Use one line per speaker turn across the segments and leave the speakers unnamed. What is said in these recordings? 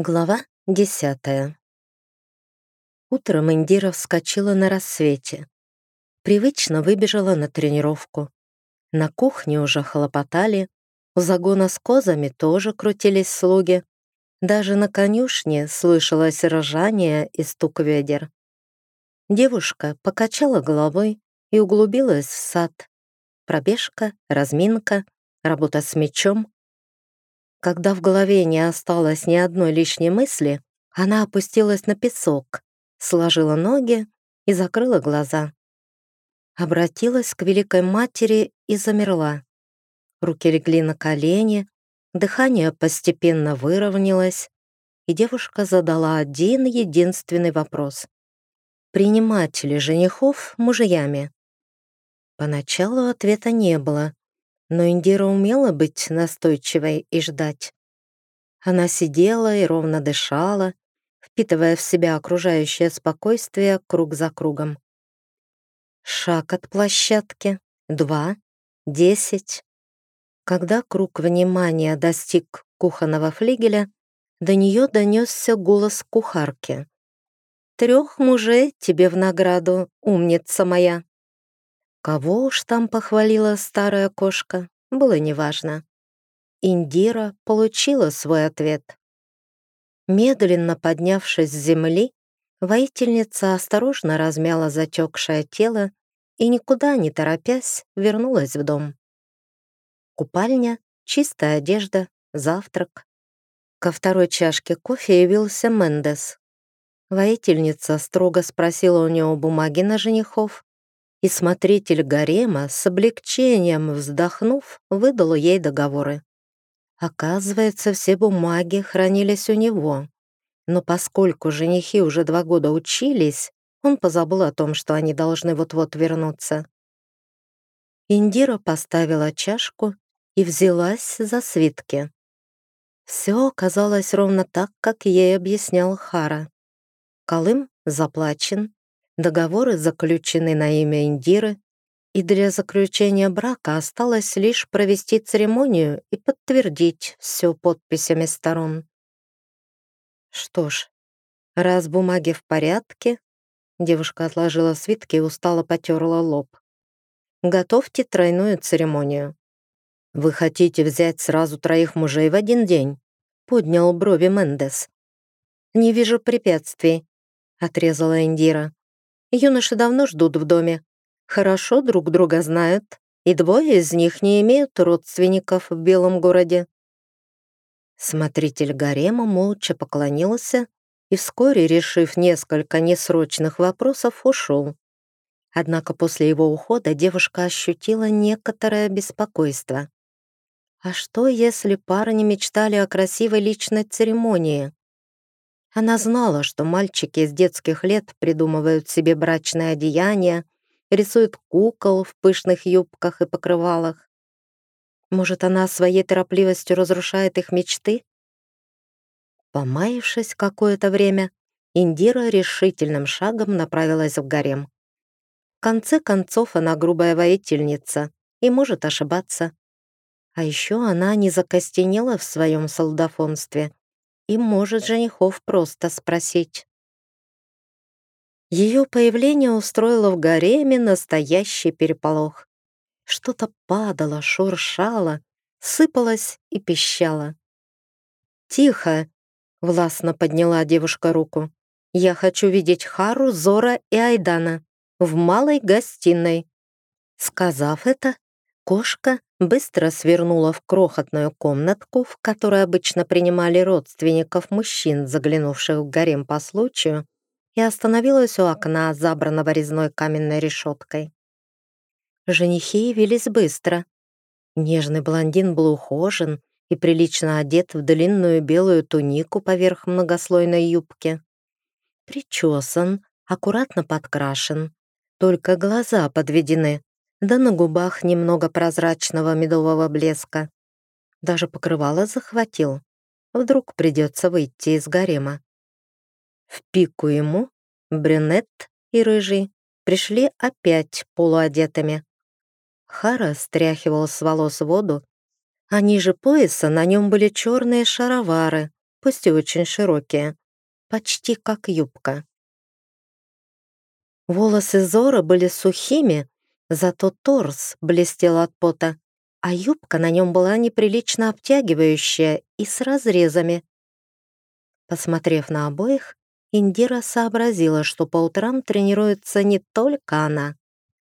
Глава десятая. Утром Индира вскочила на рассвете. Привычно выбежала на тренировку. На кухне уже хлопотали, у загона с козами тоже крутились слуги. Даже на конюшне слышалось ржание и стук ведер. Девушка покачала головой и углубилась в сад. Пробежка, разминка, работа с мечом, когда в голове не осталось ни одной лишней мысли, она опустилась на песок, сложила ноги и закрыла глаза. Обратилась к Великой Матери и замерла. Руки легли на колени, дыхание постепенно выровнялось, и девушка задала один единственный вопрос. «Принимать ли женихов мужьями?» Поначалу ответа не было, но Индира умела быть настойчивой и ждать. Она сидела и ровно дышала, впитывая в себя окружающее спокойствие круг за кругом. Шаг от площадки, два, десять. Когда круг внимания достиг кухонного флигеля, до нее донесся голос кухарки. «Трех мужей тебе в награду, умница моя!» Кого уж там похвалила старая кошка, было неважно. Индира получила свой ответ. Медленно поднявшись с земли, воительница осторожно размяла затекшее тело и, никуда не торопясь, вернулась в дом. Купальня, чистая одежда, завтрак. Ко второй чашке кофе явился Мендес. Воительница строго спросила у него бумаги на женихов, и смотритель гарема с облегчением вздохнув, выдал ей договоры. Оказывается, все бумаги хранились у него. Но поскольку женихи уже два года учились, он позабыл о том, что они должны вот-вот вернуться. Индира поставила чашку и взялась за свитки. Все оказалось ровно так, как ей объяснял Хара. Колым заплачен, Договоры заключены на имя Индиры, и для заключения брака осталось лишь провести церемонию и подтвердить все подписями сторон. Что ж, раз бумаги в порядке, девушка отложила свитки и устало потерла лоб. Готовьте тройную церемонию. Вы хотите взять сразу троих мужей в один день? Поднял брови Мендес. Не вижу препятствий, отрезала Индира. Юноши давно ждут в доме. Хорошо друг друга знают, и двое из них не имеют родственников в Белом городе. Смотритель гарема молча поклонился и вскоре, решив несколько несрочных вопросов, ушел. Однако после его ухода девушка ощутила некоторое беспокойство. А что, если парни мечтали о красивой личной церемонии? Она знала, что мальчики с детских лет придумывают себе брачное одеяние, рисуют кукол в пышных юбках и покрывалах. Может, она своей торопливостью разрушает их мечты? Помаявшись какое-то время, Индира решительным шагом направилась в гарем. В конце концов, она грубая воительница и может ошибаться. А еще она не закостенела в своем солдафонстве и может женихов просто спросить. Ее появление устроило в гареме настоящий переполох. Что-то падало, шуршало, сыпалось и пищало. «Тихо!» — властно подняла девушка руку. «Я хочу видеть Хару, Зора и Айдана в малой гостиной». Сказав это, кошка быстро свернула в крохотную комнатку, в которой обычно принимали родственников мужчин, заглянувших в гарем по случаю, и остановилась у окна, забранного резной каменной решеткой. Женихи явились быстро. Нежный блондин был ухожен и прилично одет в длинную белую тунику поверх многослойной юбки. Причесан, аккуратно подкрашен, только глаза подведены, да на губах немного прозрачного медового блеска. Даже покрывало захватил. Вдруг придется выйти из гарема. В пику ему брюнет и рыжий пришли опять полуодетыми. Хара стряхивал с волос воду, а ниже пояса на нем были черные шаровары, пусть и очень широкие, почти как юбка. Волосы Зора были сухими, зато торс блестел от пота, а юбка на нем была неприлично обтягивающая и с разрезами. Посмотрев на обоих, Индира сообразила, что по утрам тренируется не только она.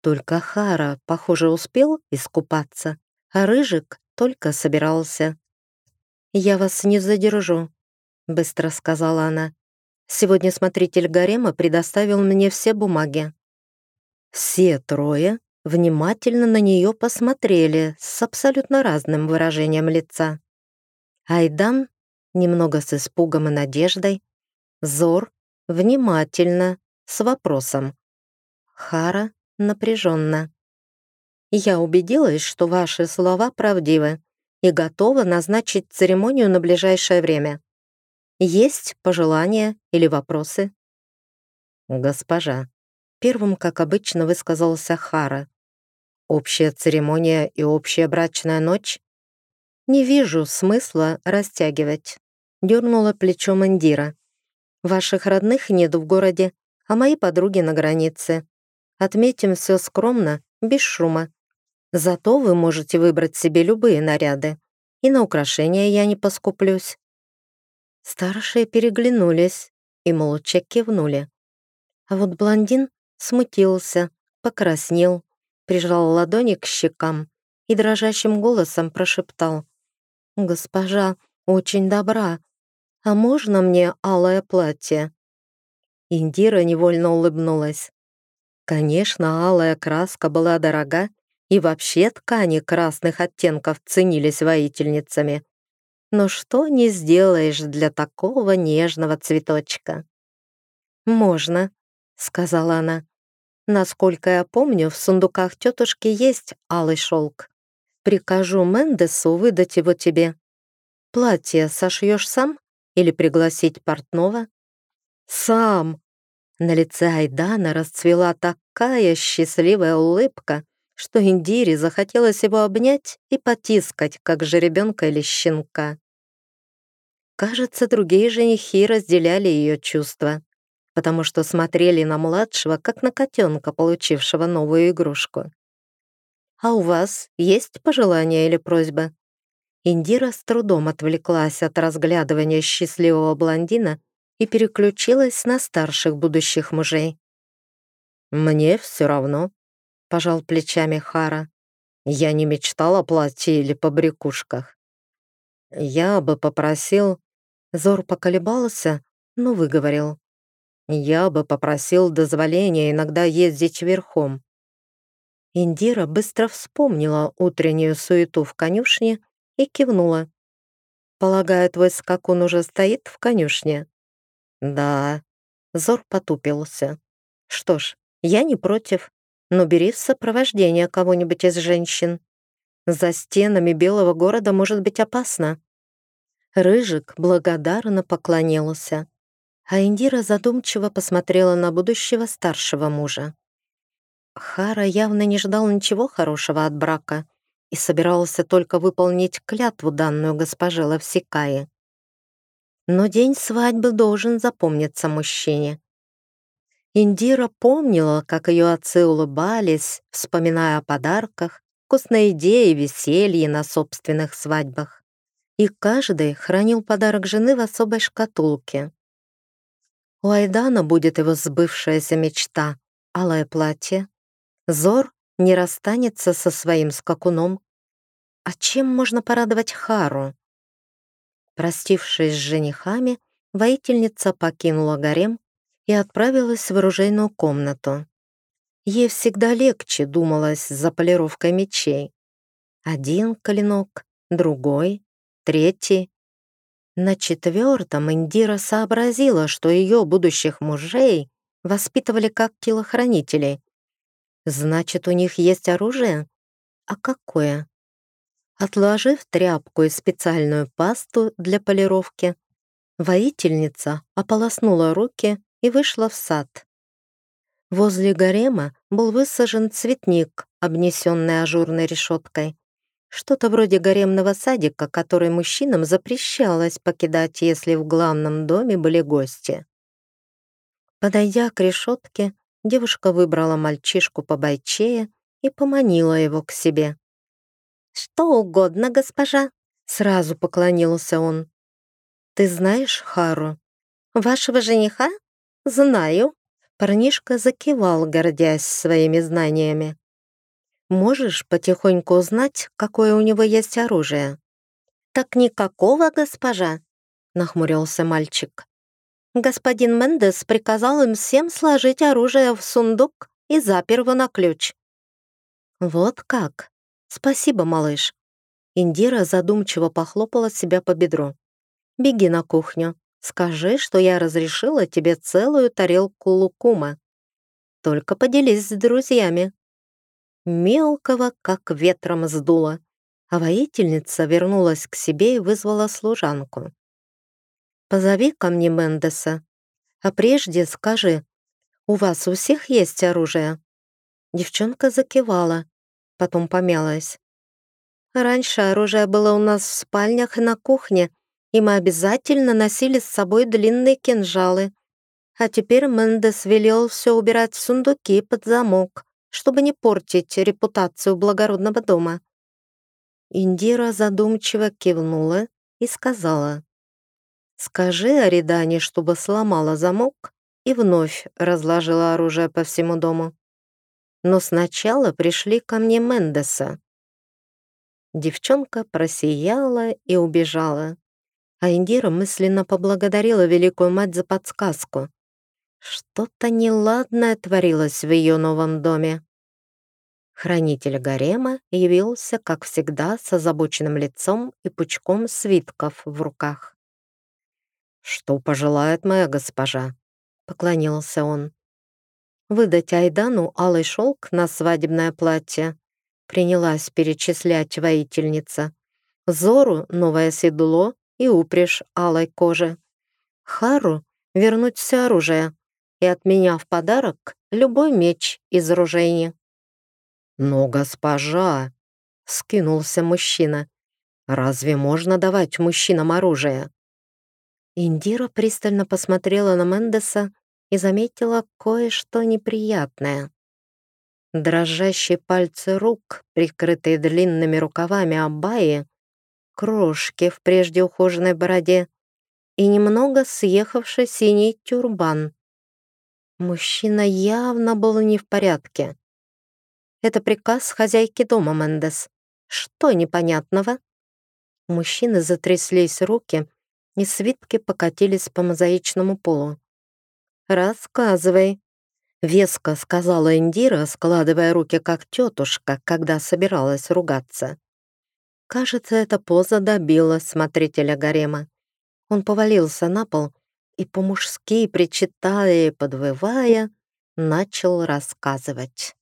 Только Хара, похоже, успел искупаться, а Рыжик только собирался. «Я вас не задержу», — быстро сказала она. «Сегодня смотритель гарема предоставил мне все бумаги». Все трое внимательно на нее посмотрели с абсолютно разным выражением лица. Айдан немного с испугом и надеждой, Зор внимательно, с вопросом. Хара напряженно. «Я убедилась, что ваши слова правдивы и готова назначить церемонию на ближайшее время. Есть пожелания или вопросы?» «Госпожа», — первым, как обычно, высказался Хара. «Общая церемония и общая брачная ночь? Не вижу смысла растягивать», — дернула плечом Индира. «Ваших родных нет в городе, а мои подруги на границе. Отметим все скромно, без шума. Зато вы можете выбрать себе любые наряды, и на украшения я не поскуплюсь». Старшие переглянулись и молча кивнули. А вот блондин смутился, покраснел, прижал ладони к щекам и дрожащим голосом прошептал. «Госпожа очень добра. А можно мне алое платье?» Индира невольно улыбнулась. Конечно, алая краска была дорога и вообще ткани красных оттенков ценились воительницами. Но что не сделаешь для такого нежного цветочка? «Можно», — сказала она. «Насколько я помню, в сундуках тетушки есть алый шелк. Прикажу Мендесу выдать его тебе. Платье сошьешь сам или пригласить портного?» «Сам!» На лице Айдана расцвела такая счастливая улыбка, что Индире захотелось его обнять и потискать, как жеребенка или щенка. Кажется, другие женихи разделяли ее чувства, потому что смотрели на младшего, как на котенка, получившего новую игрушку. «А у вас есть пожелания или просьба?» Индира с трудом отвлеклась от разглядывания счастливого блондина и переключилась на старших будущих мужей. «Мне все равно», пожал плечами Хара. Я не мечтал о платье или побрякушках. Я бы попросил... Зор поколебался, но выговорил. Я бы попросил дозволения иногда ездить верхом. Индира быстро вспомнила утреннюю суету в конюшне и кивнула. «Полагаю, твой скакун уже стоит в конюшне?» «Да». Зор потупился. «Что ж, я не против но бери в сопровождение кого-нибудь из женщин. За стенами белого города может быть опасно». Рыжик благодарно поклонился, а Индира задумчиво посмотрела на будущего старшего мужа. Хара явно не ждал ничего хорошего от брака и собирался только выполнить клятву, данную госпоже Лавсикае. Но день свадьбы должен запомниться мужчине. Индира помнила, как ее отцы улыбались, вспоминая о подарках, вкусной идее и веселье на собственных свадьбах. И каждый хранил подарок жены в особой шкатулке. У Айдана будет его сбывшаяся мечта — алое платье. Зор не расстанется со своим скакуном. А чем можно порадовать Хару? Простившись с женихами, воительница покинула гарем и отправилась в оружейную комнату. Ей всегда легче думалось за полировкой мечей. Один клинок, другой, третий. На четвертом Индира сообразила, что ее будущих мужей воспитывали как телохранителей. Значит, у них есть оружие? А какое? Отложив тряпку и специальную пасту для полировки, воительница ополоснула руки и вышла в сад. Возле гарема был высажен цветник, обнесенный ажурной решеткой. Что-то вроде гаремного садика, который мужчинам запрещалось покидать, если в главном доме были гости. Подойдя к решетке, девушка выбрала мальчишку побойчее и поманила его к себе. «Что угодно, госпожа», — сразу поклонился он. «Ты знаешь Хару?» «Вашего жениха?» «Знаю». Парнишка закивал, гордясь своими знаниями. «Можешь потихоньку узнать, какое у него есть оружие?» «Так никакого, госпожа», — нахмурился мальчик. Господин Мендес приказал им всем сложить оружие в сундук и запер его на ключ. «Вот как? Спасибо, малыш». Индира задумчиво похлопала себя по бедру. «Беги на кухню. Скажи, что я разрешила тебе целую тарелку лукума. Только поделись с друзьями». Мелкого как ветром сдуло, а воительница вернулась к себе и вызвала служанку. Позови ко мне Мендеса. А прежде скажи, у вас у всех есть оружие?» Девчонка закивала, потом помялась. «Раньше оружие было у нас в спальнях и на кухне, и мы обязательно носили с собой длинные кинжалы. А теперь Мендес велел все убирать в сундуки под замок, чтобы не портить репутацию благородного дома». Индира задумчиво кивнула и сказала. Скажи Аридане, чтобы сломала замок и вновь разложила оружие по всему дому. Но сначала пришли ко мне Мендеса. Девчонка просияла и убежала, а Индира мысленно поблагодарила великую мать за подсказку. Что-то неладное творилось в ее новом доме. Хранитель гарема явился, как всегда, с озабоченным лицом и пучком свитков в руках. «Что пожелает моя госпожа?» — поклонился он. «Выдать Айдану алый шелк на свадебное платье», — принялась перечислять воительница. «Зору — новое седло и упряжь алой кожи. Хару — вернуть все оружие и от меня в подарок любой меч из ружейни». «Но, госпожа!» — скинулся мужчина. «Разве можно давать мужчинам оружие?» Индира пристально посмотрела на Мендеса и заметила кое-что неприятное. Дрожащие пальцы рук, прикрытые длинными рукавами абайи, крошки в прежде ухоженной бороде и немного съехавший синий тюрбан. Мужчина явно был не в порядке. Это приказ хозяйки дома, Мендес. Что непонятного? Мужчины затряслись руки, и свитки покатились по мозаичному полу. «Рассказывай», — веско сказала Индира, складывая руки как тетушка, когда собиралась ругаться. Кажется, эта поза добила смотрителя гарема. Он повалился на пол и по-мужски, причитая и подвывая, начал рассказывать.